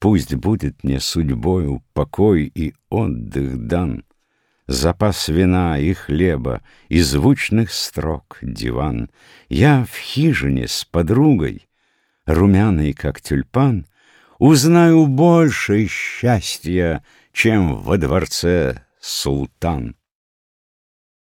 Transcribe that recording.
Пусть будет мне судьбою покой и отдых дан, Запас вина и хлеба, и звучных строк диван. Я в хижине с подругой, румяной, как тюльпан, Узнаю больше счастья, чем во дворце султан.